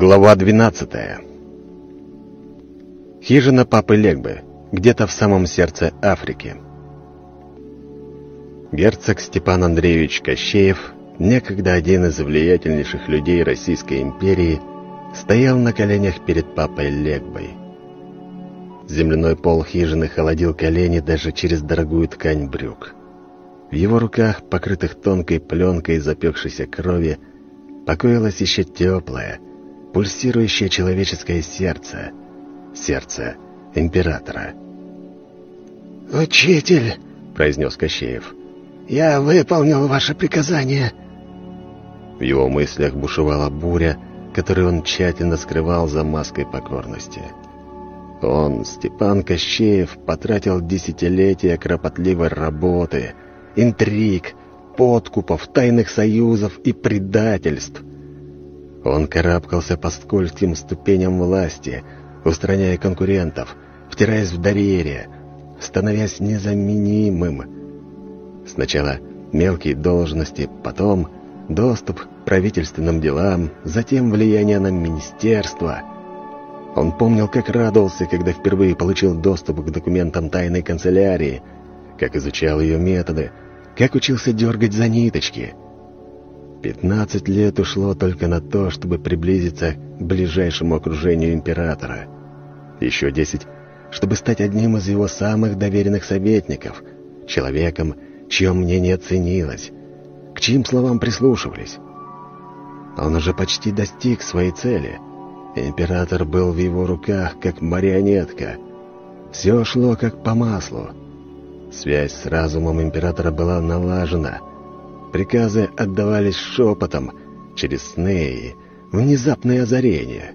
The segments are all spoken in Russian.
Глава 12 Хижина папы Легбы, где-то в самом сердце Африки. Герцог Степан Андреевич Кощеев, некогда один из влиятельнейших людей Российской империи, стоял на коленях перед папой Легбой. Земляной пол хижины холодил колени даже через дорогую ткань брюк. В его руках, покрытых тонкой пленкой запекшейся крови, покоилось еще теплое, пульсирующее человеческое сердце, сердце императора. «Учитель!» — произнес Кощеев. «Я выполнил ваше приказание!» В его мыслях бушевала буря, которую он тщательно скрывал за маской покорности. Он, Степан Кощеев, потратил десятилетия кропотливой работы, интриг, подкупов, тайных союзов и предательств. Он карабкался по скользким ступеням власти, устраняя конкурентов, втираясь в доверие, становясь незаменимым. Сначала мелкие должности, потом доступ к правительственным делам, затем влияние на министерство. Он помнил, как радовался, когда впервые получил доступ к документам тайной канцелярии, как изучал ее методы, как учился дергать за ниточки — Пятнадцать лет ушло только на то, чтобы приблизиться к ближайшему окружению императора. Еще десять, чтобы стать одним из его самых доверенных советников, человеком, чье мнение ценилось, к чьим словам прислушивались. Он уже почти достиг своей цели. Император был в его руках, как марионетка. Все шло как по маслу. Связь с разумом императора была налажена — Приказы отдавались шепотом, через сны и внезапные озарения.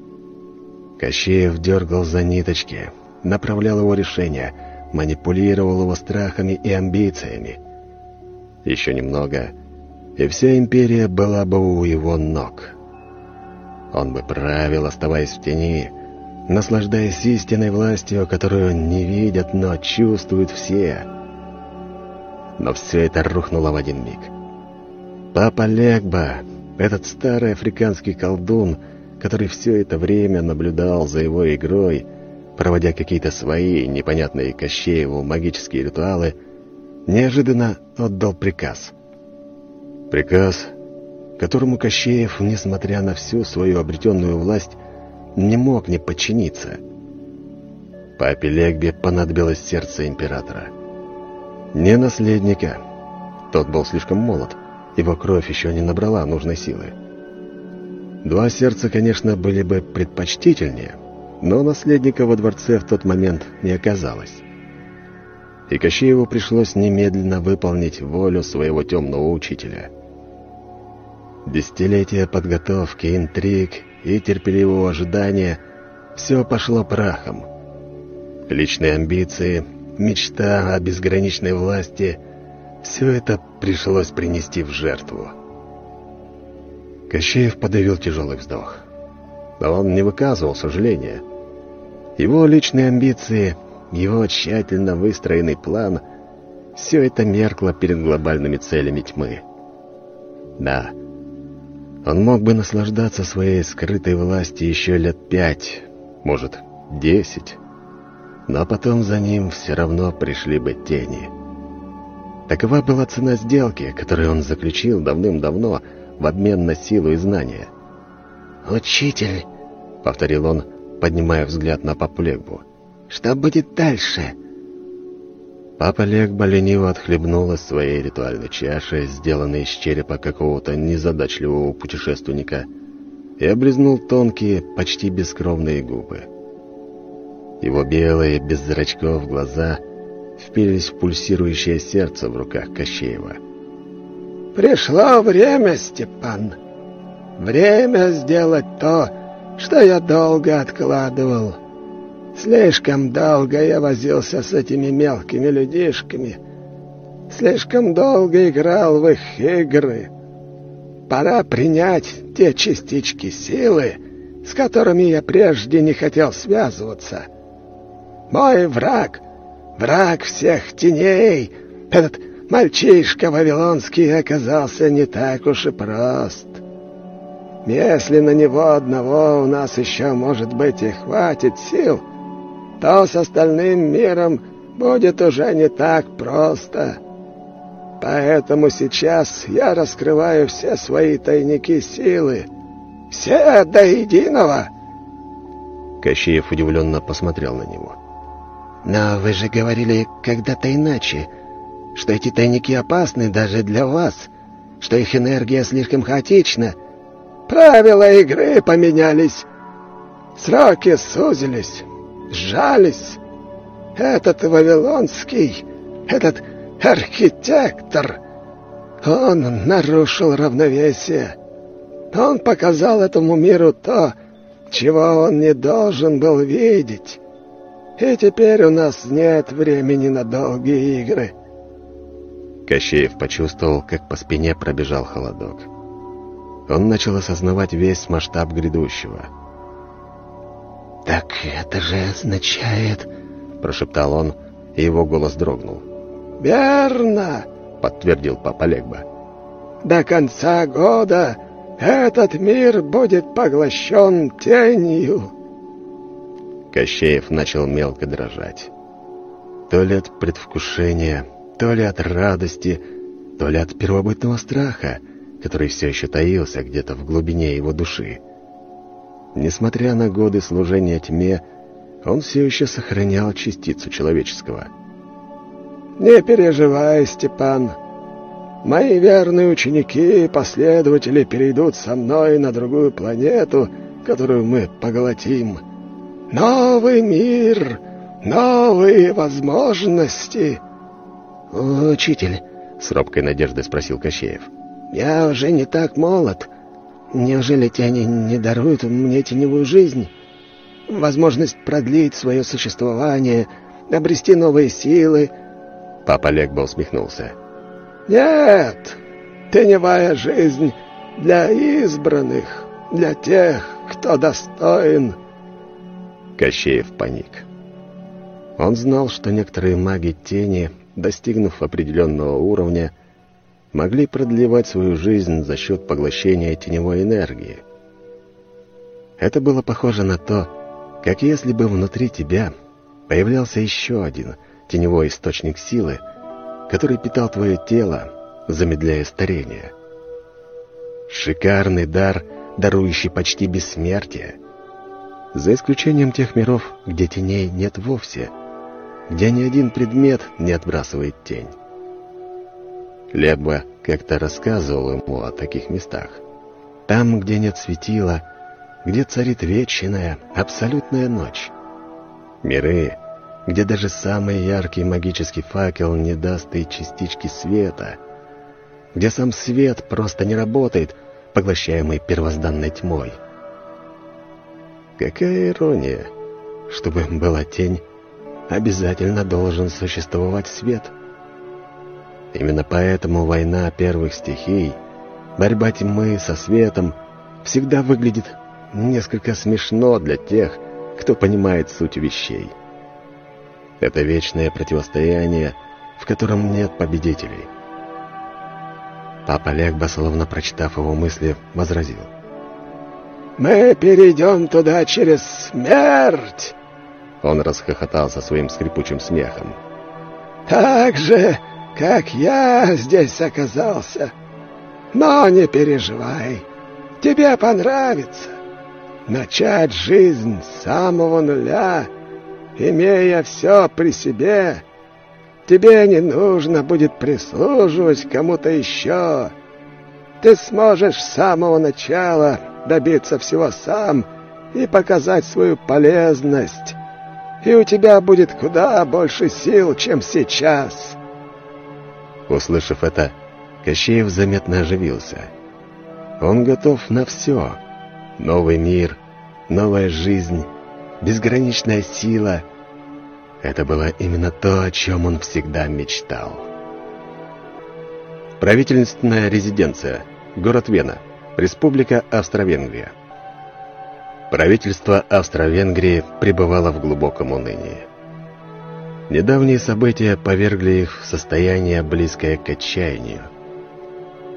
Кощеев дергал за ниточки, направлял его решения, манипулировал его страхами и амбициями. Еще немного, и вся империя была бы у его ног. Он бы правил, оставаясь в тени, наслаждаясь истинной властью, которую не видят, но чувствуют все. Но все это рухнуло в один миг. Папа Легба, этот старый африканский колдун, который все это время наблюдал за его игрой, проводя какие-то свои непонятные Кощееву магические ритуалы, неожиданно отдал приказ. Приказ, которому Кощеев, несмотря на всю свою обретенную власть, не мог не подчиниться. Папе Легбе понадобилось сердце императора. Не наследника. Тот был слишком молод. Его кровь еще не набрала нужной силы. Два сердца, конечно, были бы предпочтительнее, но наследника во дворце в тот момент не оказалось. И Кощееву пришлось немедленно выполнить волю своего темного учителя. Десятилетия подготовки, интриг и терпеливого ожидания — все пошло прахом. Личные амбиции, мечта о безграничной власти — все это пришлось принести в жертву. Кощеев подавил тяжелый вздох. Но он не выказывал сожаления. Его личные амбиции, его тщательно выстроенный план — все это меркло перед глобальными целями тьмы. Да, он мог бы наслаждаться своей скрытой властью еще лет пять, может, десять. Но потом за ним все равно пришли бы тени — Такова была цена сделки, которую он заключил давным-давно в обмен на силу и знания. «Учитель», — повторил он, поднимая взгляд на папу Легбу, — «что будет дальше?» Папа Легба лениво отхлебнул из своей ритуальной чаши, сделанной из черепа какого-то незадачливого путешественника, и облизнул тонкие, почти бескровные губы. Его белые, без зрачков глаза — впились в пульсирующее сердце в руках Кощеева. «Пришло время, Степан. Время сделать то, что я долго откладывал. Слишком долго я возился с этими мелкими людишками. Слишком долго играл в их игры. Пора принять те частички силы, с которыми я прежде не хотел связываться. Мой враг — Враг всех теней, этот мальчишка вавилонский оказался не так уж и прост. Если на него одного у нас еще, может быть, и хватит сил, то с остальным миром будет уже не так просто. Поэтому сейчас я раскрываю все свои тайники силы. Все до единого!» Кощеев удивленно посмотрел на него. «Но вы же говорили когда-то иначе, что эти тайники опасны даже для вас, что их энергия слишком хаотична. Правила игры поменялись, сроки сузились, сжались. Этот Вавилонский, этот архитектор, он нарушил равновесие. Он показал этому миру то, чего он не должен был видеть. И теперь у нас нет времени на долгие игры». Кощеев почувствовал, как по спине пробежал холодок. Он начал осознавать весь масштаб грядущего. «Так это же означает...» — прошептал он, и его голос дрогнул. «Верно!» — подтвердил папа Легба. «До конца года этот мир будет поглощен тенью». Кощеев начал мелко дрожать. То ли от предвкушения, то ли от радости, то ли от первобытного страха, который все еще таился где-то в глубине его души. Несмотря на годы служения тьме, он все еще сохранял частицу человеческого. «Не переживай, Степан. Мои верные ученики и последователи перейдут со мной на другую планету, которую мы поглотим. Новый мир, новые возможности». «Учитель», — с робкой надеждой спросил Кощеев, — «я уже не так молод. Неужели тени не даруют мне теневую жизнь? Возможность продлить свое существование, обрести новые силы?» Папа Легба усмехнулся. «Нет, теневая жизнь для избранных, для тех, кто достоин». Кощеев паник. Он знал, что некоторые маги тени достигнув определенного уровня, могли продлевать свою жизнь за счет поглощения теневой энергии. Это было похоже на то, как если бы внутри тебя появлялся еще один теневой источник силы, который питал твое тело, замедляя старение. Шикарный дар, дарующий почти бессмертие. За исключением тех миров, где теней нет вовсе — где ни один предмет не отбрасывает тень. Лебба как-то рассказывал ему о таких местах. Там, где нет светила, где царит вечная, абсолютная ночь. Миры, где даже самый яркий магический факел не даст и частички света, где сам свет просто не работает, поглощаемый первозданной тьмой. Какая ирония, чтобы была тень, обязательно должен существовать свет. Именно поэтому война первых стихий, борьба тьмы со светом, всегда выглядит несколько смешно для тех, кто понимает суть вещей. Это вечное противостояние, в котором нет победителей. Папа Легба, словно прочитав его мысли, возразил. «Мы перейдем туда через смерть!» Он расхохотался своим скрипучим смехом. «Так же, как я здесь оказался. Но не переживай, тебе понравится. Начать жизнь с самого нуля, имея все при себе. Тебе не нужно будет прислуживать кому-то еще. Ты сможешь с самого начала добиться всего сам и показать свою полезность» и у тебя будет куда больше сил, чем сейчас». Услышав это, Кощеев заметно оживился. Он готов на все. Новый мир, новая жизнь, безграничная сила. Это было именно то, о чем он всегда мечтал. Правительственная резиденция. Город Вена. Республика Австро-Венгрия. Правительство Австро-Венгрии пребывало в глубоком унынии. Недавние события повергли их в состояние, близкое к отчаянию.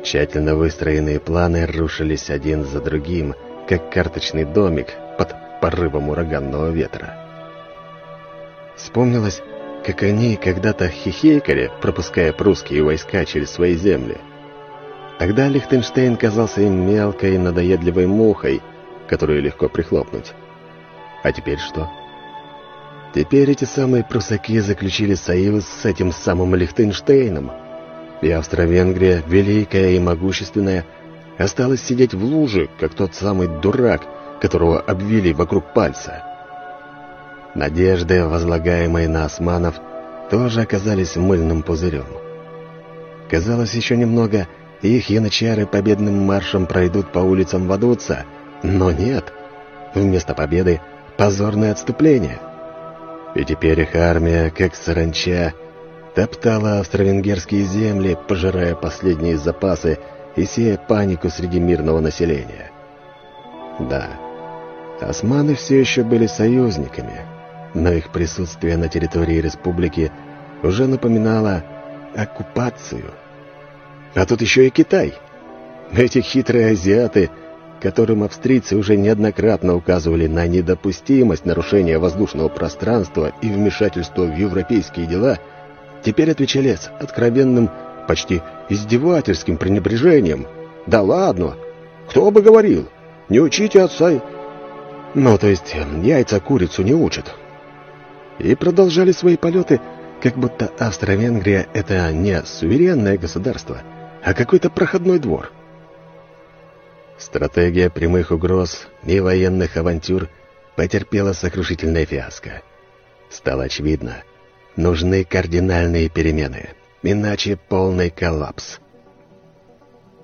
Тщательно выстроенные планы рушились один за другим, как карточный домик под порывом ураганного ветра. Вспомнилось, как они когда-то хихикали, пропуская прусские войска через свои земли. Тогда Лихтенштейн казался им мелкой, надоедливой мухой, которую легко прихлопнуть. А теперь что? Теперь эти самые прусаки заключили союз с этим самым Лихтенштейном — и Австро-Венгрия, великая и могущественная, осталась сидеть в луже, как тот самый дурак, которого обвили вокруг пальца. Надежды, возлагаемые на османов, тоже оказались мыльным пузырем. Казалось, еще немного, их янычары победным маршем пройдут по улицам Вадуца, но нет. Вместо победы — позорное отступление. И теперь их армия, как саранча, топтала австро-венгерские земли, пожирая последние запасы и сея панику среди мирного населения. Да, османы все еще были союзниками, но их присутствие на территории республики уже напоминало оккупацию. А тут еще и Китай. Эти хитрые азиаты, которым австрийцы уже неоднократно указывали на недопустимость нарушения воздушного пространства и вмешательства в европейские дела – теперь отвечали с откровенным, почти издевательским пренебрежением. «Да ладно! Кто бы говорил? Не учите отца!» Ну, то есть яйца курицу не учат. И продолжали свои полеты, как будто Австро-Венгрия — это не суверенное государство, а какой-то проходной двор. Стратегия прямых угроз и военных авантюр потерпела сокрушительное фиаско. Стало очевидно — Нужны кардинальные перемены, иначе полный коллапс.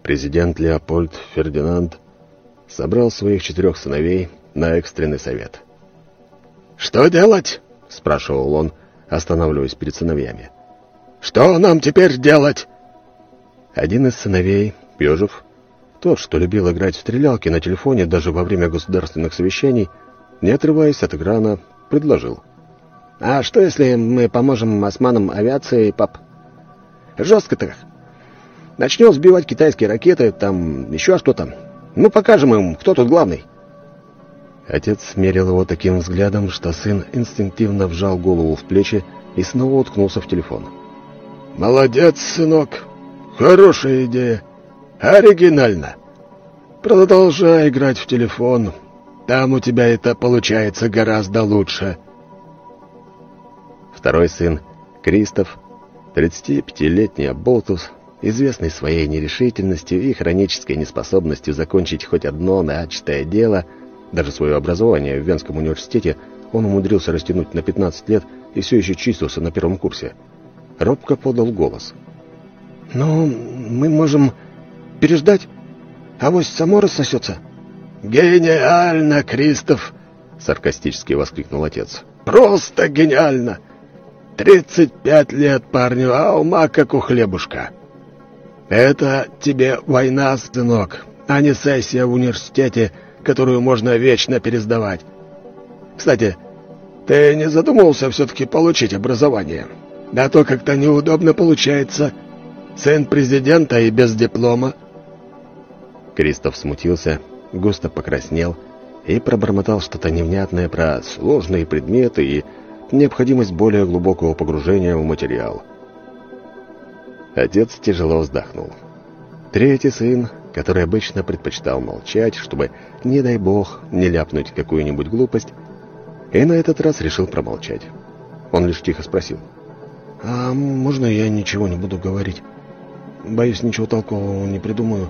Президент Леопольд Фердинанд собрал своих четырех сыновей на экстренный совет. «Что делать?» — спрашивал он, останавливаясь перед сыновьями. «Что нам теперь делать?» Один из сыновей, Пежев, тот, что любил играть в стрелялки на телефоне даже во время государственных совещаний, не отрываясь от экрана, предложил — а что, если мы поможем османам авиации, пап? Жестко так. Начнем сбивать китайские ракеты, там еще что-то. Ну, покажем им, кто тут главный. Отец смерил его таким взглядом, что сын инстинктивно вжал голову в плечи и снова уткнулся в телефон. «Молодец, сынок. Хорошая идея. Оригинально. Продолжай играть в телефон. Там у тебя это получается гораздо лучше». Второй сын, Кристоф, 35-летний Аболтус, известный своей нерешительностью и хронической неспособностью закончить хоть одно начатое дело, даже свое образование в Венском университете он умудрился растянуть на 15 лет и все еще числился на первом курсе. Робко подал голос. «Ну, мы можем переждать, а вось само рассосется». «Гениально, Кристоф!» — саркастически воскликнул отец. «Просто гениально! Тридцать пять лет парню, а ума как у хлебушка. Это тебе война, сынок, а не сессия в университете, которую можно вечно пересдавать. Кстати, ты не задумывался все-таки получить образование? Да то как-то неудобно получается. Сын президента и без диплома. Кристоф смутился, густо покраснел и пробормотал что-то невнятное про сложные предметы и необходимость более глубокого погружения в материал. Отец тяжело вздохнул. Третий сын, который обычно предпочитал молчать, чтобы, не дай бог, не ляпнуть какую-нибудь глупость, и на этот раз решил промолчать. Он лишь тихо спросил. «А можно я ничего не буду говорить? Боюсь, ничего толкового не придумаю,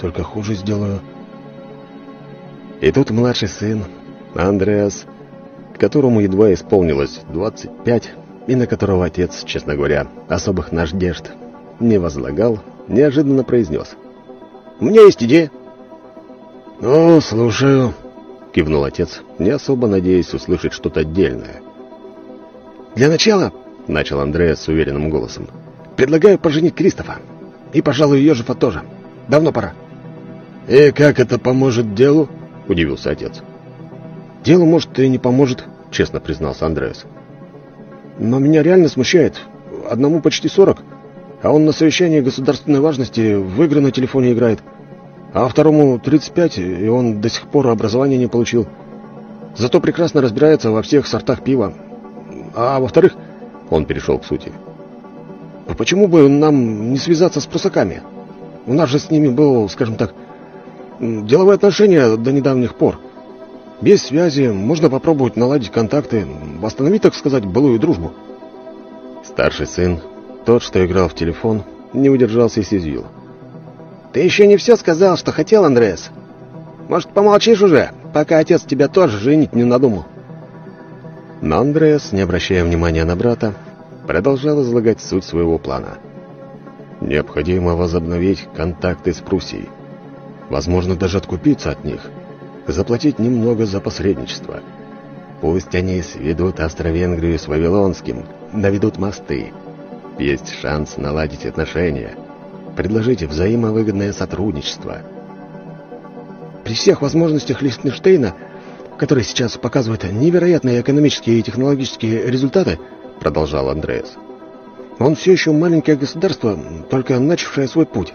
только хуже сделаю». И тут младший сын, Андреас, которому едва исполнилось 25, и на которого отец, честно говоря, особых надежд не возлагал, неожиданно произнес. «У меня есть идея». «Ну, слушаю», — кивнул отец, не особо надеясь услышать что-то отдельное. «Для начала», — начал Андрея с уверенным голосом, — «предлагаю поженить Кристофа. И, пожалуй, Ежефа тоже. Давно пора». «И как это поможет делу?» — удивился отец. «Делу, может, и не поможет», — честно признался Андреас. «Но меня реально смущает. Одному почти сорок. а он на совещании государственной важности в игры на телефоне играет. А второму 35, и он до сих пор образования не получил. Зато прекрасно разбирается во всех сортах пива. А во-вторых, он перешел к сути. А почему бы нам не связаться с прусаками? У нас же с ними был, скажем так, деловые отношения до недавних пор. Без связи можно попробовать наладить контакты, восстановить, так сказать, былую дружбу. Старший сын, тот, что играл в телефон, не удержался и съязвил. «Ты еще не все сказал, что хотел, Андреас. Может, помолчишь уже, пока отец тебя тоже женить не надумал?» Но Андреас, не обращая внимания на брата, продолжал излагать суть своего плана. Необходимо возобновить контакты с Пруссией. Возможно, даже откупиться от них. Заплатить немного за посредничество. Пусть они сведут Австро-Венгрию с Вавилонским, наведут мосты. Есть шанс наладить отношения. Предложить взаимовыгодное сотрудничество. При всех возможностях Лихтенштейна, который сейчас показывает невероятные экономические и технологические результаты, продолжал Андреас, он все еще маленькое государство, только начавшее свой путь.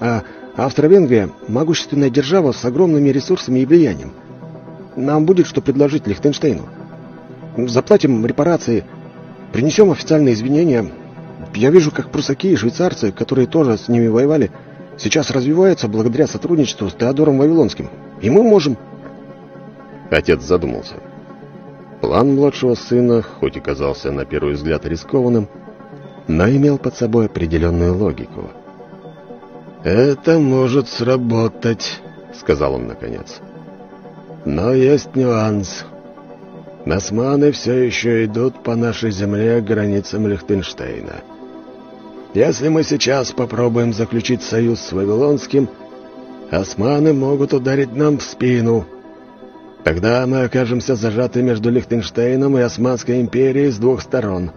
А Австро-Венгрия – могущественная держава с огромными ресурсами и влиянием. Нам будет что предложить Лихтенштейну. Заплатим репарации, принесем официальные извинения. Я вижу, как прусаки и швейцарцы, которые тоже с ними воевали, сейчас развиваются благодаря сотрудничеству с Теодором Вавилонским. И мы можем... Отец задумался. План младшего сына, хоть и казался на первый взгляд рискованным, но имел под собой определенную логику – «Это может сработать», — сказал он наконец. «Но есть нюанс. Османы все еще идут по нашей земле к границам Лихтенштейна. Если мы сейчас попробуем заключить союз с Вавилонским, османы могут ударить нам в спину. Тогда мы окажемся зажаты между Лихтенштейном и Османской империей с двух сторон.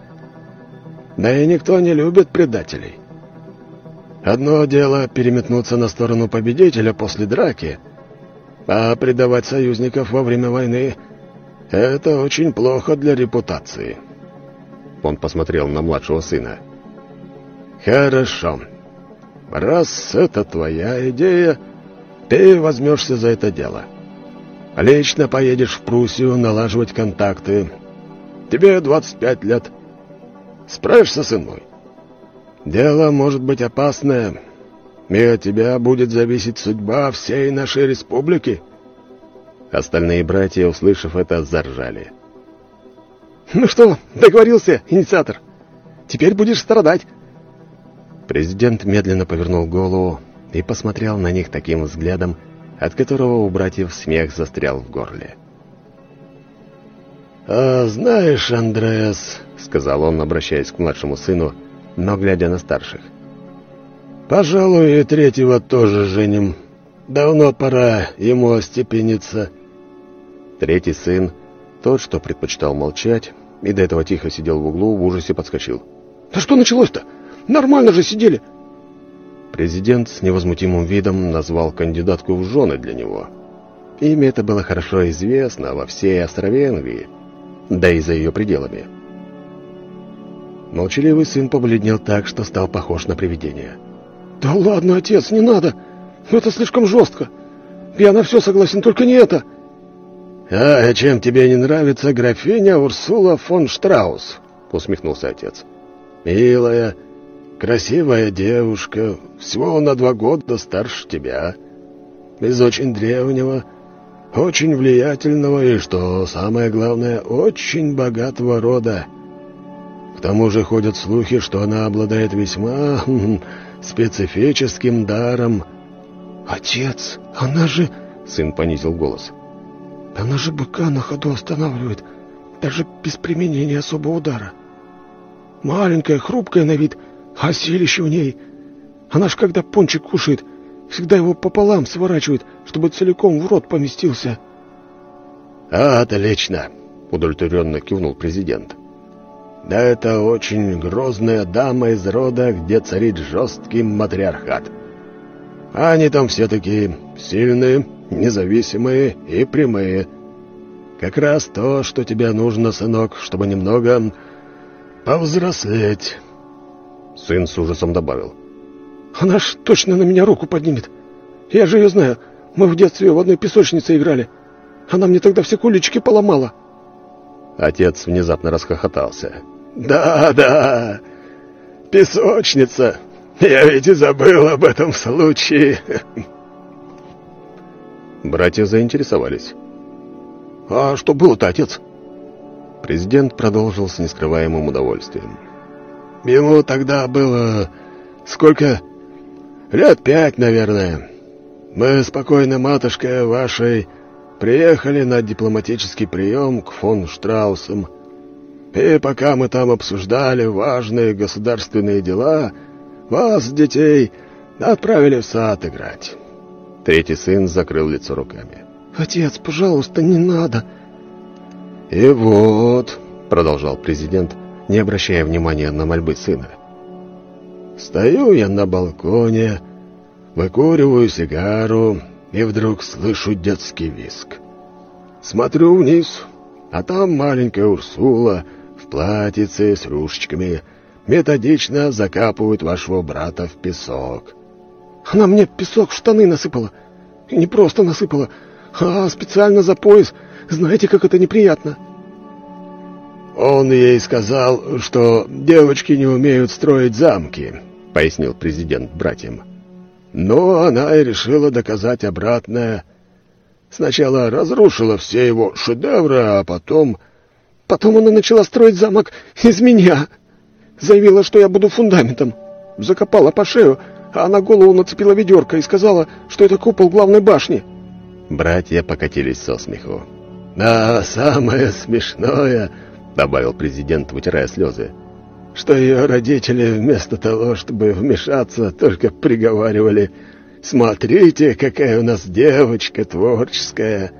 Да и никто не любит предателей». Одно дело переметнуться на сторону победителя после драки, а предавать союзников во время войны — это очень плохо для репутации. Он посмотрел на младшего сына. «Хорошо. Раз это твоя идея, ты возьмешься за это дело. Лично поедешь в Пруссию налаживать контакты. Тебе 25 лет. Справишься, сын мой?» Дело может быть опасное, и от тебя будет зависеть судьба всей нашей республики». Остальные братья, услышав это, заржали. «Ну что, договорился, инициатор? Теперь будешь страдать». Президент медленно повернул голову и посмотрел на них таким взглядом, от которого у братьев смех застрял в горле. «А знаешь, Андреас», — сказал он, обращаясь к младшему сыну, — но глядя на старших. «Пожалуй, и третьего тоже женим. Давно пора ему остепениться». Третий сын, тот, что предпочитал молчать, и до этого тихо сидел в углу, в ужасе подскочил. «Да что началось-то? Нормально же сидели!» Президент с невозмутимым видом назвал кандидатку в жены для него. Имя это было хорошо известно во всей Австро-Венгрии, да и за ее пределами. Молчаливый сын побледнел так, что стал похож на привидение. «Да ладно, отец, не надо! Это слишком жестко! Я на все согласен, только не это!» «А чем тебе не нравится графиня Урсула фон Штраус?» — усмехнулся отец. «Милая, красивая девушка, всего на два года старше тебя, из очень древнего, очень влиятельного и, что самое главное, очень богатого рода». К тому же ходят слухи, что она обладает весьма хм, специфическим даром. «Отец, она же...» — сын понизил голос. «Она же быка на ходу останавливает, даже без применения особого удара. Маленькая, хрупкая на вид, а силище в ней. Она ж когда пончик кушает, всегда его пополам сворачивает, чтобы целиком в рот поместился». «А, отлично!» — удовлетворенно кивнул президент. Да это очень грозная дама из рода, где царит жесткий матриархат. Они там все такие сильные, независимые и прямые. Как раз то, что тебе нужно, сынок, чтобы немного повзрослеть. Сын с ужасом добавил. «Она ж точно на меня руку поднимет. Я же ее знаю. Мы в детстве в одной песочнице играли. Она мне тогда все кулички поломала». Отец внезапно расхохотался. «Да, да, песочница. Я ведь и забыл об этом случае». Братья заинтересовались. «А что было-то, отец?» Президент продолжил с нескрываемым удовольствием. «Ему тогда было... сколько? Лет пять, наверное. Мы спокойно, матушка вашей, приехали на дипломатический прием к фон Штраусам. И пока мы там обсуждали важные государственные дела, вас, детей, отправили в сад играть». Третий сын закрыл лицо руками. «Отец, пожалуйста, не надо!» «И вот», — продолжал президент, не обращая внимания на мольбы сына, «стою я на балконе, выкуриваю сигару и вдруг слышу детский виск. Смотрю вниз, а там маленькая Урсула в платьице с рюшечками методично закапывает вашего брата в песок». «Она мне песок в штаны насыпала. И не просто насыпала, а специально за пояс. Знаете, как это неприятно?» «Он ей сказал, что девочки не умеют строить замки», — пояснил президент братьям. «Но она и решила доказать обратное. Сначала разрушила все его шедевры, а потом...» «Потом она начала строить замок из меня. Заявила, что я буду фундаментом. Закопала по шею, а на голову нацепила ведерко и сказала, что это купол главной башни». Братья покатились со смеху. «Да, самое смешное...» — добавил президент, вытирая слезы, — что ее родители вместо того, чтобы вмешаться, только приговаривали «Смотрите, какая у нас девочка творческая!»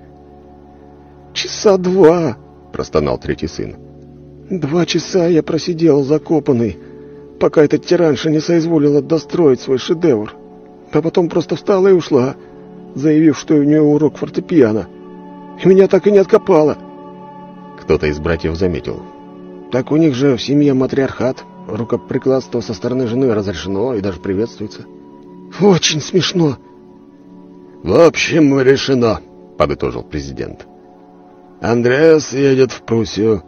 «Часа два!» — простонал третий сын. «Два часа я просидел закопанный, пока эта тиранша не соизволила достроить свой шедевр, а потом просто встала и ушла, заявив, что у нее урок фортепиано, и меня так и не откопала». Кто-то из братьев заметил. «Так у них же в семье матриархат. Рукоприкладство со стороны жены разрешено и даже приветствуется». «Очень смешно». «В общем, решено», — подытожил президент. «Андреас едет в Пруссию.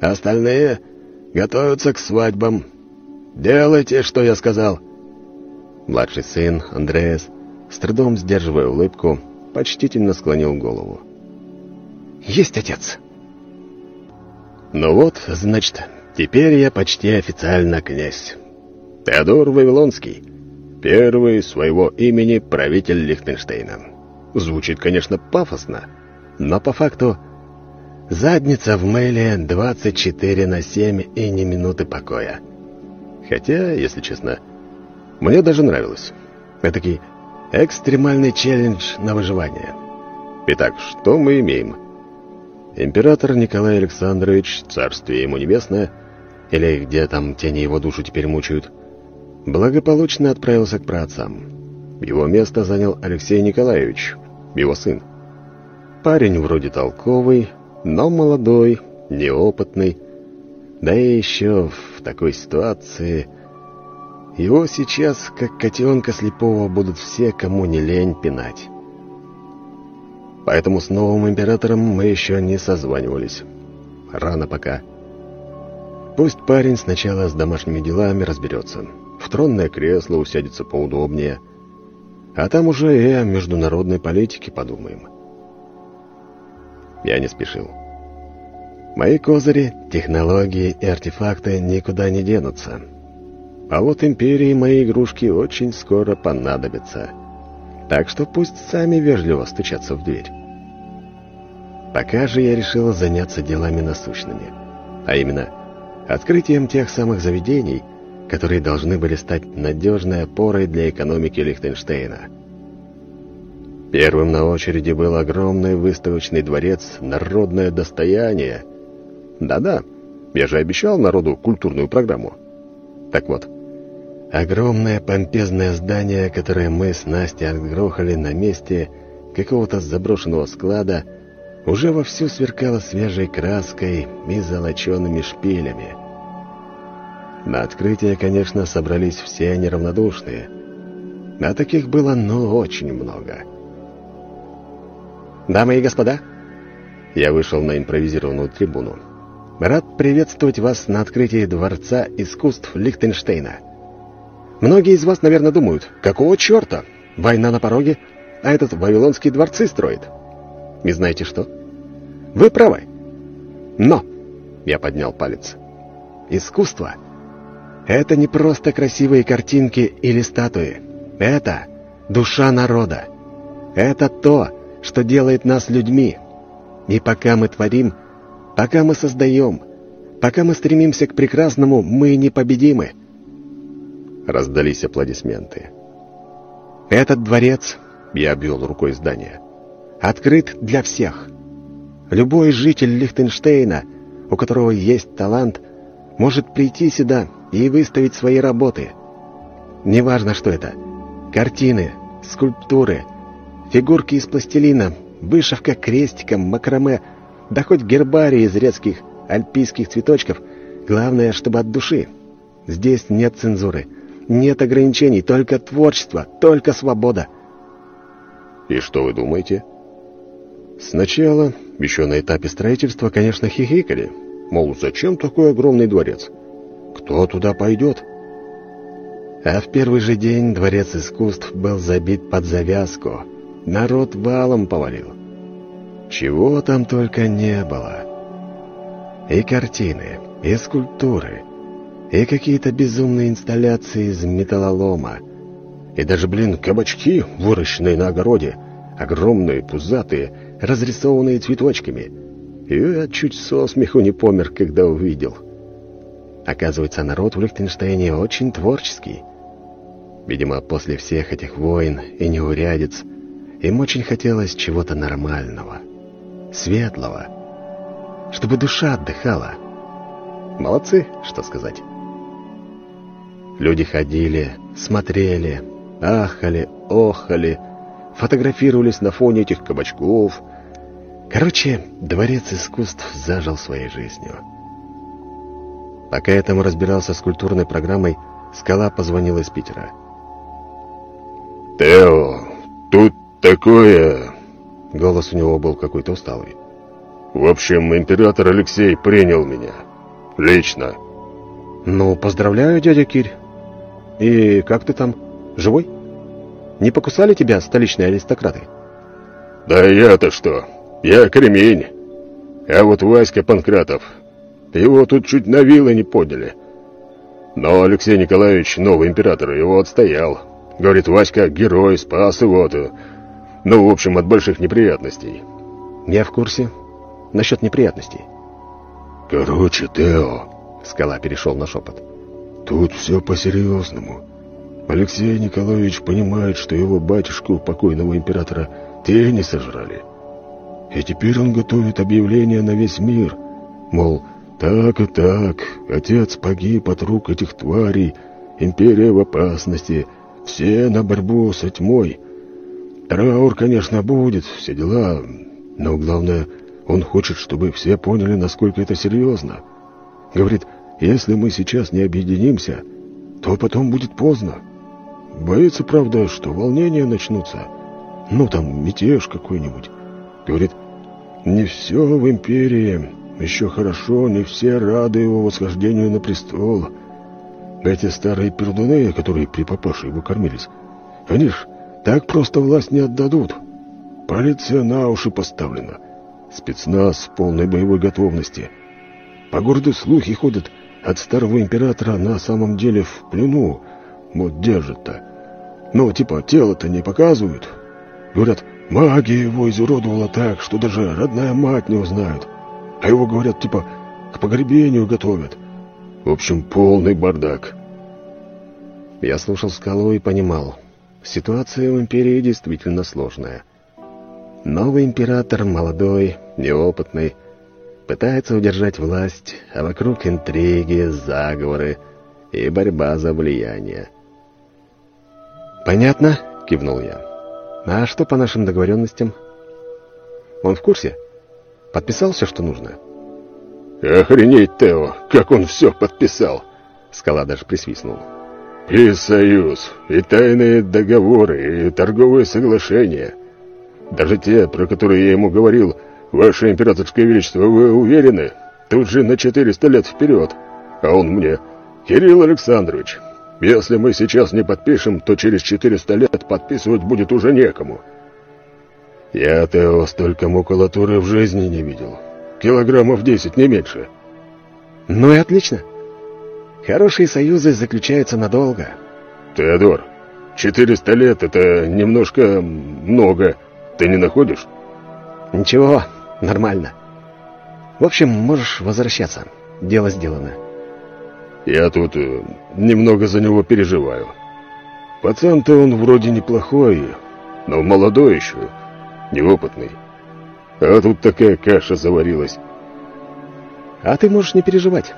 Остальные готовятся к свадьбам. Делайте, что я сказал». Младший сын, Андреас, с трудом сдерживая улыбку, почтительно склонил голову. «Есть отец!» Ну вот, значит, теперь я почти официально князь. Теодор Вавилонский, первый своего имени правитель Лихтенштейна. Звучит, конечно, пафосно, но по факту задница в мейле 24 на 7 и ни минуты покоя. Хотя, если честно, мне даже нравилось. Этакий экстремальный челлендж на выживание. Итак, что мы имеем? Император Николай Александрович, царствие ему небесное, или где там тени его душу теперь мучают, благополучно отправился к праотцам. Его место занял Алексей Николаевич, его сын. Парень вроде толковый, но молодой, неопытный, да и еще в такой ситуации... Его сейчас, как котенка слепого, будут все, кому не лень, пинать. Поэтому с новым императором мы еще не созванивались. Рано пока. Пусть парень сначала с домашними делами разберется. В тронное кресло усядется поудобнее. А там уже и о международной политике подумаем. Я не спешил. Мои козыри, технологии и артефакты никуда не денутся. А вот империи мои игрушки очень скоро понадобятся. Так что пусть сами вежливо стучатся в дверь. Пока же я решила заняться делами насущными. А именно, открытием тех самых заведений, которые должны были стать надежной опорой для экономики Лихтенштейна. Первым на очереди был огромный выставочный дворец «Народное достояние». Да-да, я же обещал народу культурную программу. Так вот, огромное помпезное здание, которое мы с Настей отгрохали на месте какого-то заброшенного склада, уже вовсю сверкало свежей краской и золочеными шпилями. На открытие, конечно, собрались все неравнодушные. А таких было, ну, очень много. «Дамы и господа!» Я вышел на импровизированную трибуну. «Рад приветствовать вас на открытии Дворца искусств Лихтенштейна. Многие из вас, наверное, думают, какого черта? Война на пороге, а этот Вавилонский дворцы строит. И знаете что? Вы правы. Но, я поднял палец, искусство — это не просто красивые картинки или статуи. Это душа народа. Это то, что делает нас людьми. И пока мы творим, пока мы создаем, пока мы стремимся к прекрасному, мы непобедимы. Раздались аплодисменты. «Этот дворец», — я обвел рукой здание, — «открыт для всех. Любой житель Лихтенштейна, у которого есть талант, может прийти сюда и выставить свои работы. Неважно, что это. Картины, скульптуры, фигурки из пластилина, вышивка крестиком, макраме, да хоть гербарий из редких альпийских цветочков. Главное, чтобы от души. Здесь нет цензуры». Нет ограничений, только творчество, только свобода. И что вы думаете? Сначала, еще на этапе строительства, конечно, хихикали. Мол, зачем такой огромный дворец? Кто туда пойдет? А в первый же день дворец искусств был забит под завязку. Народ валом повалил. Чего там только не было. И картины, и скульптуры, и какие-то безумные инсталляции из металлолома. И даже, блин, кабачки, выращенные на огороде, огромные, пузатые, разрисованные цветочками. И я чуть со смеху не помер, когда увидел. Оказывается, народ в Лихтенштейне очень творческий. Видимо, после всех этих войн и неурядиц им очень хотелось чего-то нормального, светлого, чтобы душа отдыхала. Молодцы, что сказать. Люди ходили, смотрели, ахали, охали, фотографировались на фоне этих кабачков. Короче, дворец искусств зажил своей жизнью. Пока я там разбирался с культурной программой, Скала позвонил из Питера. «Тео, тут такое...» Голос у него был какой-то усталый. «В общем, император Алексей принял меня. Лично». «Ну, поздравляю, дядя Кирь. «И как ты там? Живой? Не покусали тебя столичные аристократы?» «Да я-то что? Я кремень. А вот Васька Панкратов. Его тут чуть на вилы не подняли. Но Алексей Николаевич, новый император, его отстоял. Говорит, Васька герой, спас его-то. Ну, в общем, от больших неприятностей». «Я в курсе. Насчет неприятностей». «Короче, Тео...» Скала перешел на шепот. Тут все по-серьезному. Алексей Николаевич понимает, что его батюшку, покойного императора, тени сожрали. И теперь он готовит объявление на весь мир, мол, так и так, отец погиб от рук этих тварей, империя в опасности, все на борьбу с тьмой. Траур, конечно, будет, все дела, но главное, он хочет, чтобы все поняли, насколько это серьезно. Говорит, если мы сейчас не объединимся, то потом будет поздно. Боится, правда, что волнения начнутся. Ну, там, мятеж какой-нибудь. Говорит, не все в империи, еще хорошо, не все рады его восхождению на престол. Эти старые пердуны, которые при папаше его кормились, они ж так просто власть не отдадут. Полиция на уши поставлена. Спецназ в полной боевой готовности. По городу слухи ходят, от старого императора на самом деле в плену. Вот держит-то. Ну, типа, тело-то не показывают. Говорят, магия его изуродовала так, что даже родная мать не узнает. А его, говорят, типа, к погребению готовят. В общем, полный бардак. Я слушал скалу и понимал. Ситуация в империи действительно сложная. Новый император, молодой, неопытный, пытается удержать власть, а вокруг интриги, заговоры и борьба за влияние. «Понятно», — кивнул я. «А что по нашим договоренностям?» «Он в курсе? Подписал все, что нужно?» «Охренеть, Тео, как он все подписал! Скала даже присвистнул. «И союз, и тайные договоры, и торговые соглашения. Даже те, про которые я ему говорил, ваше императорское величество, вы уверены? Тут же на 400 лет вперед. А он мне, Кирилл Александрович, если мы сейчас не подпишем, то через 400 лет подписывать будет уже некому». Я Тео столько макулатуры в жизни не видел. Килограммов 10, не меньше. Ну и отлично. Хорошие союзы заключаются надолго. Теодор, 400 лет — это немножко много. Ты не находишь? Ничего, нормально. В общем, можешь возвращаться. Дело сделано. Я тут э, немного за него переживаю. Пацан-то он вроде неплохой, но молодой еще, неопытный. А тут такая каша заварилась. А ты можешь не переживать.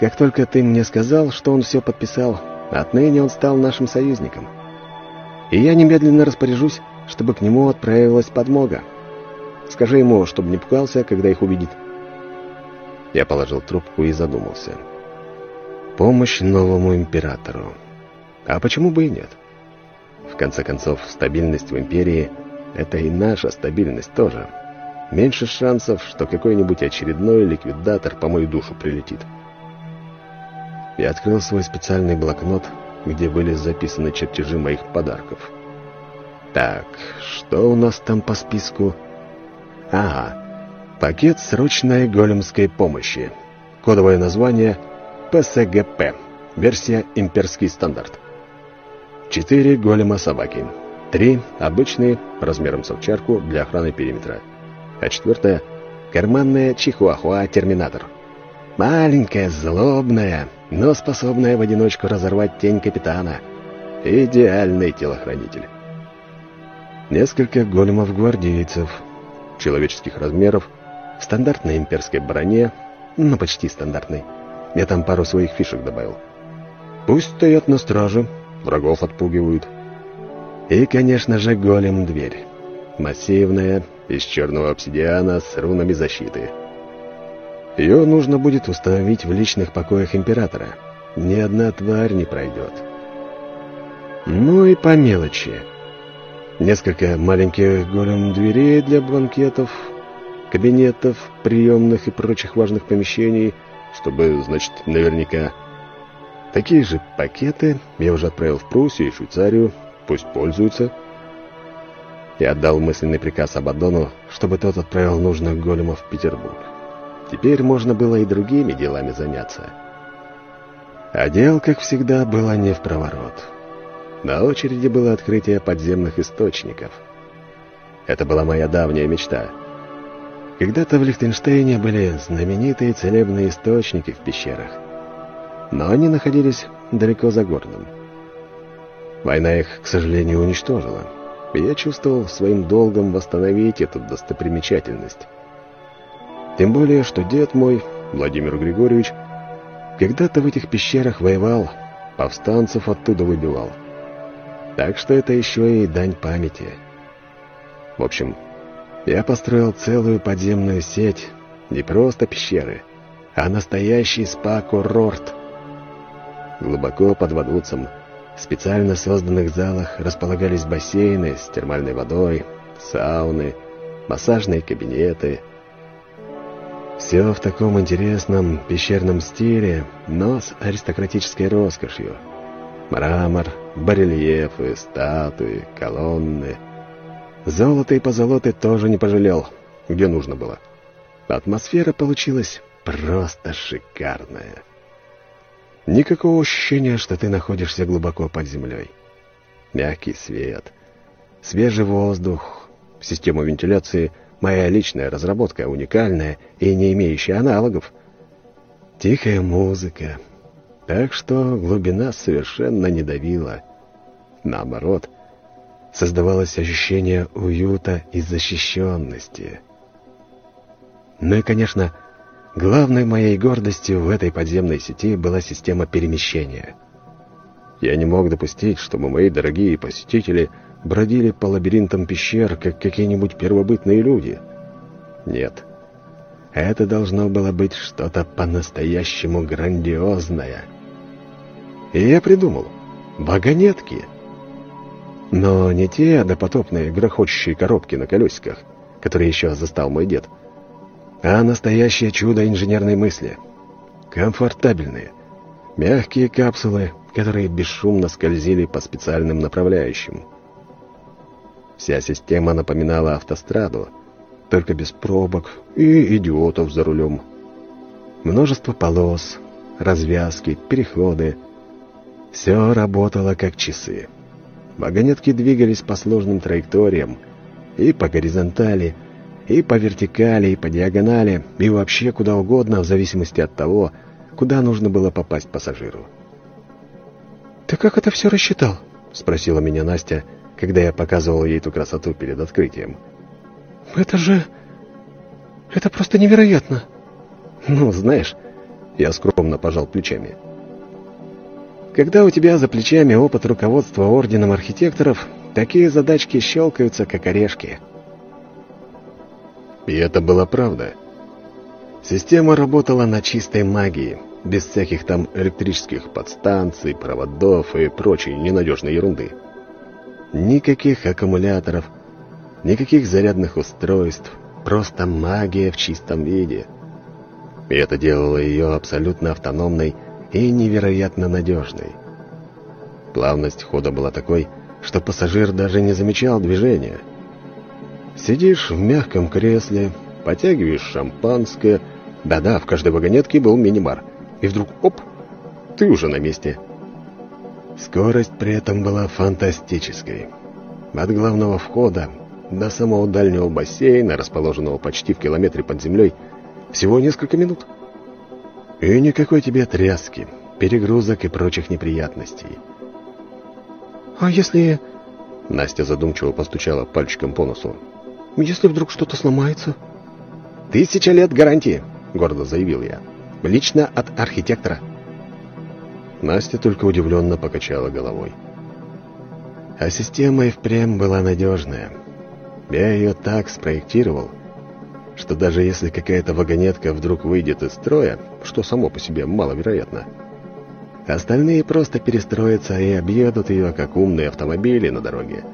Как только ты мне сказал, что он все подписал, отныне он стал нашим союзником. И я немедленно распоряжусь, чтобы к нему отправилась подмога. Скажи ему, чтобы не пугался, когда их увидит. Я положил трубку и задумался. Помощь новому императору. А почему бы и нет? В конце концов, стабильность в империи — это и наша стабильность тоже. Меньше шансов, что какой-нибудь очередной ликвидатор по мою душу прилетит. Я открыл свой специальный блокнот, где были записаны чертежи моих подарков. Так, что у нас там по списку? Ага, пакет срочной големской помощи. Кодовое название ПСГП. Версия имперский стандарт. Четыре голема собаки. Три обычные, размером с овчарку, для охраны периметра. А четвертая — карманная чихуахуа-терминатор. Маленькая, злобная, но способная в одиночку разорвать тень капитана. Идеальный телохранитель. Несколько големов-гвардейцев, человеческих размеров, в стандартной имперской броне, ну, почти стандартной. Я там пару своих фишек добавил. Пусть стоят на страже, врагов отпугивают. И, конечно же, голем-дверь. Массивная, из черного обсидиана с рунами защиты. Ее нужно будет установить в личных покоях императора. Ни одна тварь не пройдет. Ну и по мелочи. Несколько маленьких голем-дверей для банкетов, кабинетов, приемных и прочих важных помещений, чтобы, значит, наверняка... Такие же пакеты я уже отправил в Пруссию и Швейцарию, пусть пользуются. Я отдал мысленный приказ Абадону, чтобы тот отправил нужных големов в Петербург. Теперь можно было и другими делами заняться. А дел, как всегда, было не в проворот. На очереди было открытие подземных источников. Это была моя давняя мечта. Когда-то в Лихтенштейне были знаменитые целебные источники в пещерах. Но они находились далеко за городом. Война их, к сожалению, уничтожила. И я чувствовал своим долгом восстановить эту достопримечательность. Тем более, что дед мой, Владимир Григорьевич, когда-то в этих пещерах воевал, повстанцев оттуда выбивал. Так что это еще и дань памяти. В общем, я построил целую подземную сеть, не просто пещеры, а настоящий спа-курорт. Глубоко под Вадуцем, в специально созданных залах располагались бассейны с термальной водой, сауны, массажные кабинеты — все в таком интересном пещерном стиле, но с аристократической роскошью. Мрамор, барельефы, статуи, колонны. Золото и позолоты тоже не пожалел, где нужно было. Атмосфера получилась просто шикарная. Никакого ощущения, что ты находишься глубоко под землей. Мягкий свет, свежий воздух, система вентиляции — Моя личная разработка, уникальная и не имеющая аналогов. Тихая музыка. Так что глубина совершенно не давила. Наоборот, создавалось ощущение уюта и защищенности. Ну и, конечно, главной моей гордостью в этой подземной сети была система перемещения. Я не мог допустить, чтобы мои дорогие посетители – бродили по лабиринтам пещер, как какие-нибудь первобытные люди. Нет. Это должно было быть что-то по-настоящему грандиозное. И я придумал. Вагонетки. Но не те допотопные грохочущие коробки на колесиках, которые еще застал мой дед, а настоящее чудо инженерной мысли. Комфортабельные, мягкие капсулы, которые бесшумно скользили по специальным направляющим. Вся система напоминала автостраду, только без пробок и идиотов за рулем. Множество полос, развязки, переходы. Все работало как часы. Вагонетки двигались по сложным траекториям, и по горизонтали, и по вертикали, и по диагонали, и вообще куда угодно, в зависимости от того, куда нужно было попасть пассажиру. «Ты как это все рассчитал?» — спросила меня Настя, когда я показывал ей эту красоту перед открытием. «Это же... это просто невероятно!» «Ну, знаешь...» — я скромно пожал плечами. Когда у тебя за плечами опыт руководства орденом архитекторов, такие задачки щелкаются, как орешки. И это была правда. Система работала на чистой магии, без всяких там электрических подстанций, проводов и прочей ненадежной ерунды. Никаких аккумуляторов, никаких зарядных устройств, просто магия в чистом виде. И это делало ее абсолютно автономной и невероятно надежной. Плавность хода была такой, что пассажир даже не замечал движения. Сидишь в мягком кресле, потягиваешь шампанское, да-да, в каждой вагонетке был мини-бар, и вдруг оп, ты уже на месте. Скорость при этом была фантастической. От главного входа до самого дальнего бассейна, расположенного почти в километре под землей, всего несколько минут. И никакой тебе тряски, перегрузок и прочих неприятностей. «А если...» Настя задумчиво постучала пальчиком по носу. «Если вдруг что-то сломается?» «Тысяча лет гарантии», — гордо заявил я. «Лично от архитектора». Настя только удивленно покачала головой. А система и впрямь была надежная. Я ее так спроектировал, что даже если какая-то вагонетка вдруг выйдет из строя, что само по себе маловероятно, остальные просто перестроятся и объедут ее, как умные автомобили на дороге.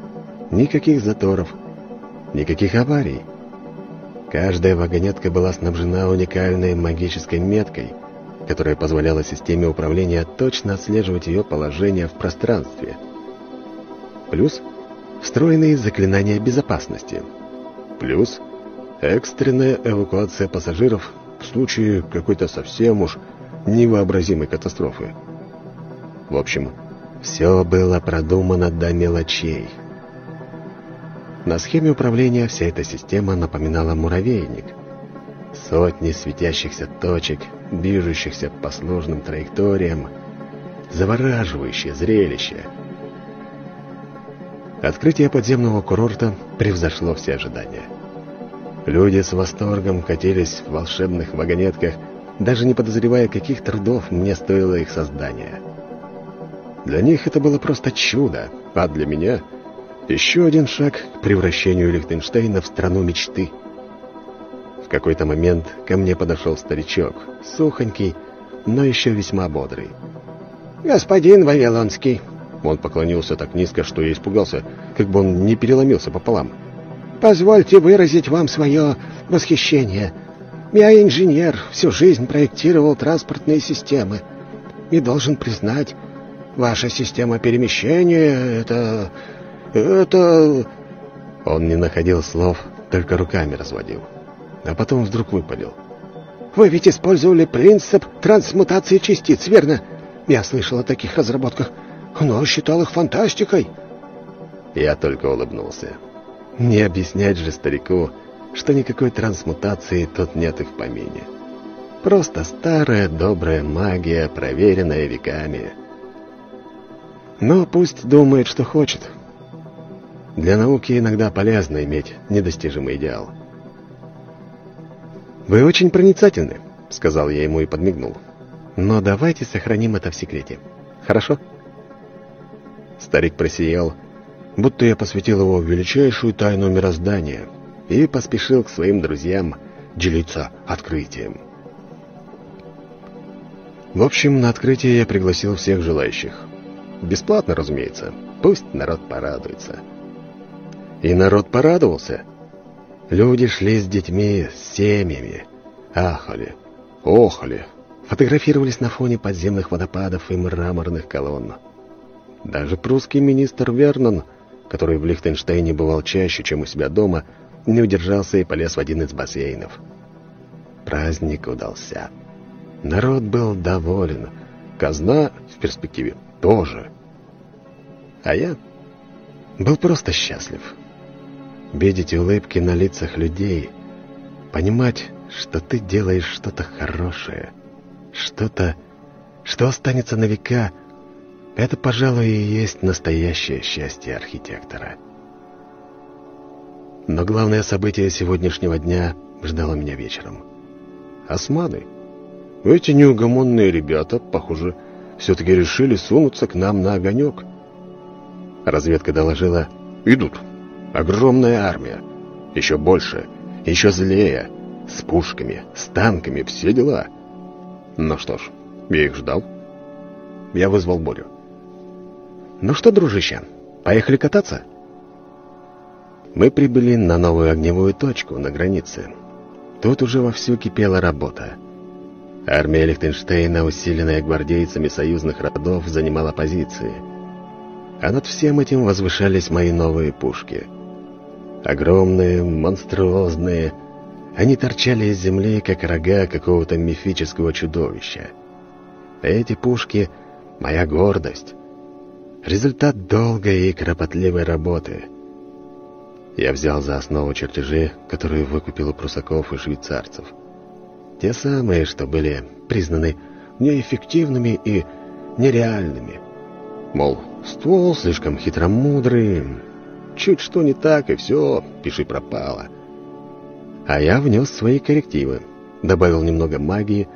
Никаких заторов, никаких аварий. Каждая вагонетка была снабжена уникальной магической меткой, которая позволяла системе управления точно отслеживать ее положение в пространстве. Плюс встроенные заклинания безопасности. Плюс Экстренная эвакуация пассажиров в случае какой-то совсем уж невообразимой катастрофы. В общем, все было продумано до мелочей. На схеме управления вся эта система напоминала муравейник. Сотни светящихся точек, движущихся по сложным траекториям. Завораживающее зрелище. Открытие подземного курорта превзошло все ожидания. Люди с восторгом катились в волшебных вагонетках, даже не подозревая, каких трудов мне стоило их создание. Для них это было просто чудо, а для меня — еще один шаг к превращению Лихтенштейна в страну мечты. В какой-то момент ко мне подошел старичок, сухонький, но еще весьма бодрый. «Господин Вавилонский!» Он поклонился так низко, что я испугался, как бы он не переломился пополам. Позвольте выразить вам свое восхищение. Я инженер, всю жизнь проектировал транспортные системы. И должен признать, ваша система перемещения — это... это...» Он не находил слов, только руками разводил. А потом вдруг выпалил. «Вы ведь использовали принцип трансмутации частиц, верно? Я слышал о таких разработках, но считал их фантастикой». Я только улыбнулся. Не объяснять же старику, что никакой трансмутации тут нет и в помине. Просто старая добрая магия, проверенная веками. Но пусть думает, что хочет. Для науки иногда полезно иметь недостижимый идеал. «Вы очень проницательны», — сказал я ему и подмигнул. «Но давайте сохраним это в секрете. Хорошо?» Старик просиял, — будто я посвятил его величайшую тайну мироздания и поспешил к своим друзьям делиться открытием. В общем, на открытие я пригласил всех желающих. Бесплатно, разумеется. Пусть народ порадуется. И народ порадовался. Люди шли с детьми, с семьями. Ахали, охали, фотографировались на фоне подземных водопадов и мраморных колонн. Даже прусский министр Вернон, который в Лихтенштейне бывал чаще, чем у себя дома, не удержался и полез в один из бассейнов. Праздник удался. Народ был доволен. Казна в перспективе тоже. А я был просто счастлив. Видеть улыбки на лицах людей, понимать, что ты делаешь что-то хорошее, что-то, что останется на века, это, пожалуй, и есть настоящее счастье архитектора. Но главное событие сегодняшнего дня ждало меня вечером. Османы — эти неугомонные ребята, похоже, все-таки решили сунуться к нам на огонек. Разведка доложила «Идут. Огромная армия. Еще больше, еще злее. С пушками, с танками, все дела». Ну что ж, я их ждал. Я вызвал Борю. «Ну что, дружище, поехали кататься?» Мы прибыли на новую огневую точку на границе. Тут уже вовсю кипела работа. Армия Лихтенштейна, усиленная гвардейцами союзных родов, занимала позиции. А над всем этим возвышались мои новые пушки. Огромные, монструозные, они торчали из земли, как рога какого-то мифического чудовища. Эти пушки — моя гордость. Результат долгой и кропотливой работы. Я взял за основу чертежи, которые выкупил у прусаков и швейцарцев — те самые, что были признаны неэффективными и нереальными. Мол, ствол слишком хитромудрый, чуть что не так, и все, пиши пропало. А я внес свои коррективы, добавил немного магии,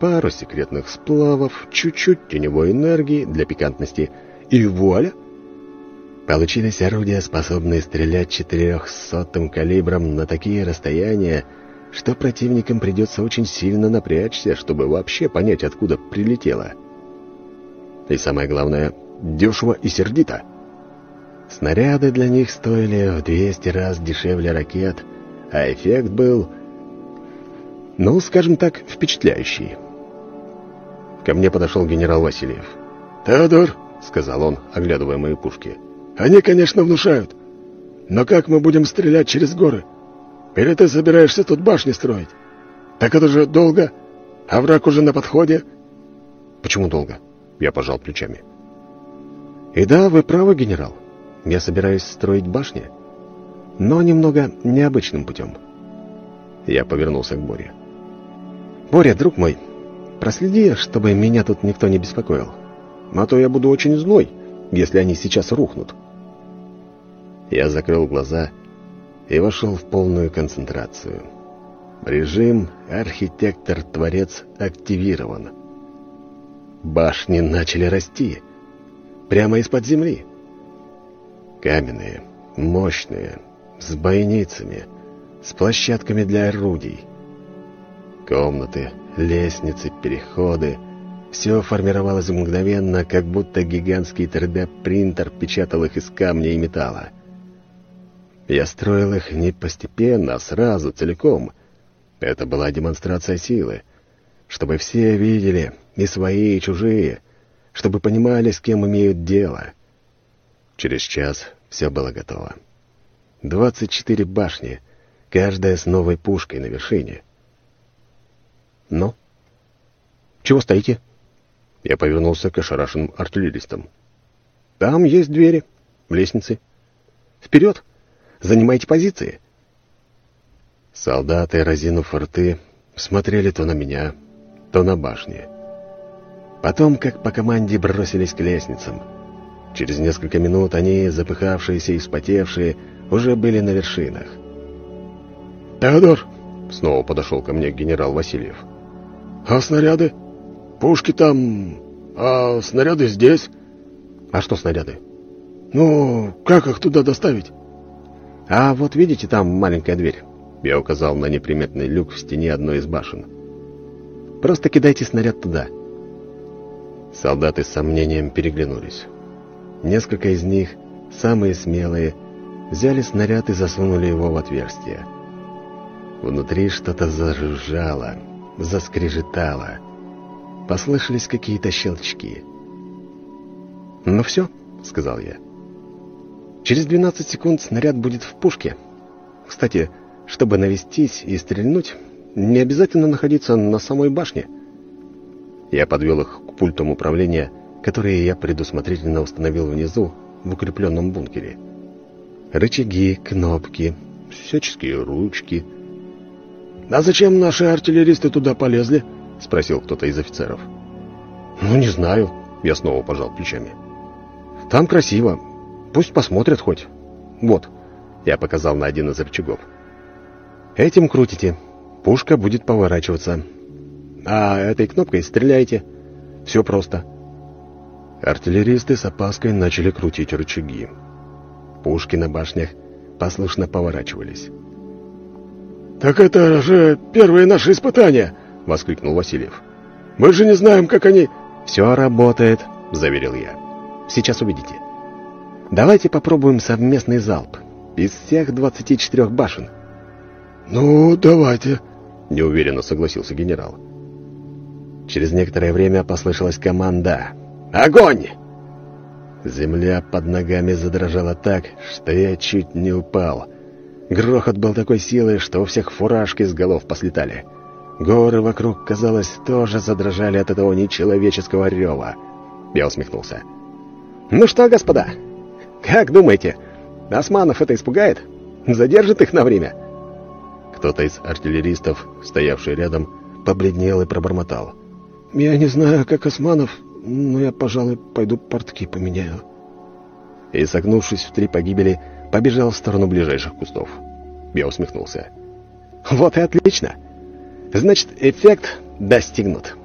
пару секретных сплавов, чуть-чуть теневой энергии для пикантности, и вуаля! Получились орудия, способные стрелять четырехсотым калибром на такие расстояния, что противникам придется очень сильно напрячься, чтобы вообще понять, откуда прилетело. И самое главное, дешево и сердито. Снаряды для них стоили в 200 раз дешевле ракет, а эффект был, ну, скажем так, впечатляющий. Ко мне подошел генерал Васильев. «Теодор», — сказал он, оглядывая мои пушки, — «они, конечно, внушают. Но как мы будем стрелять через горы?» Или ты собираешься тут башни строить? Так это же долго, а враг уже на подходе. Почему долго? Я пожал плечами. И да, вы правы, генерал. Я собираюсь строить башни, но немного необычным путем. Я повернулся к Боре. Боря, друг мой, проследи, чтобы меня тут никто не беспокоил. А то я буду очень злой, если они сейчас рухнут. Я закрыл глаза и вошел в полную концентрацию. Режим «Архитектор-творец» активирован. Башни начали расти. Прямо из-под земли. Каменные, мощные, с бойницами, с площадками для орудий. Комнаты, лестницы, переходы — все формировалось мгновенно, как будто гигантский 3D-принтер печатал их из камня и металла. Я строил их не постепенно, а сразу, целиком. Это была демонстрация силы. Чтобы все видели, и свои, и чужие, чтобы понимали, с кем имеют дело. Через час все было готово. Двадцать четыре башни, каждая с новой пушкой на вершине. «Ну? Чего стоите?» Я повернулся к ошарашенным артиллеристам. «Там есть двери, лестницы. Вперед!» Занимайте позиции!» Солдаты, разинув рты, смотрели то на меня, то на башни. Потом, как по команде, бросились к лестницам. Через несколько минут они, запыхавшиеся и вспотевшие, уже были на вершинах. «Теодор!» — снова подошел ко мне генерал Васильев. «А снаряды? Пушки там... А снаряды здесь?» «А что снаряды?» «Ну, как их туда доставить?» «А вот видите, там маленькая дверь?» Я указал на неприметный люк в стене одной из башен. «Просто кидайте снаряд туда. Солдаты с сомнением переглянулись. Несколько из них, самые смелые, взяли снаряд и засунули его в отверстие. Внутри что-то зажужжало, заскрежетало. Послышались какие-то щелчки. «Ну все», — сказал я. «Через 12 секунд снаряд будет в пушке. Кстати, чтобы навестись и стрельнуть, не обязательно находиться на самой башне». Я подвел их к пультам управления, которые я предусмотрительно установил внизу, в укрепленном бункере. Рычаги, кнопки, всяческие ручки. «А зачем наши артиллеристы туда полезли?» — спросил кто-то из офицеров. «Ну, не знаю», — я снова пожал плечами. «Там красиво. Пусть посмотрят хоть. Вот», — я показал на один из рычагов. «Этим крутите. Пушка будет поворачиваться. А этой кнопкой стреляйте. Все просто». Артиллеристы с опаской начали крутить рычаги. Пушки на башнях послушно поворачивались. «Так это же первые наши испытания!» — воскликнул Васильев. «Мы же не знаем, как они...» «Все работает», — заверил я. «Сейчас увидите. Давайте попробуем совместный залп из всех 24 башен». «Ну, давайте», — неуверенно согласился генерал. Через некоторое время послышалась команда «Огонь!» Земля под ногами задрожала так, что я чуть не упал. Грохот был такой силы, что у всех фуражки с голов послетали. Горы вокруг, казалось, тоже задрожали от этого нечеловеческого рева. Я усмехнулся. «Ну что, господа, как думаете, османов это испугает? Задержит их на время?» Кто-то из артиллеристов, стоявший рядом, побледнел и пробормотал. «Я не знаю, как османов, «Ну, я, пожалуй, пойду портки поменяю». И, согнувшись в три погибели, побежал в сторону ближайших кустов. Я усмехнулся. «Вот и отлично! Значит, эффект достигнут».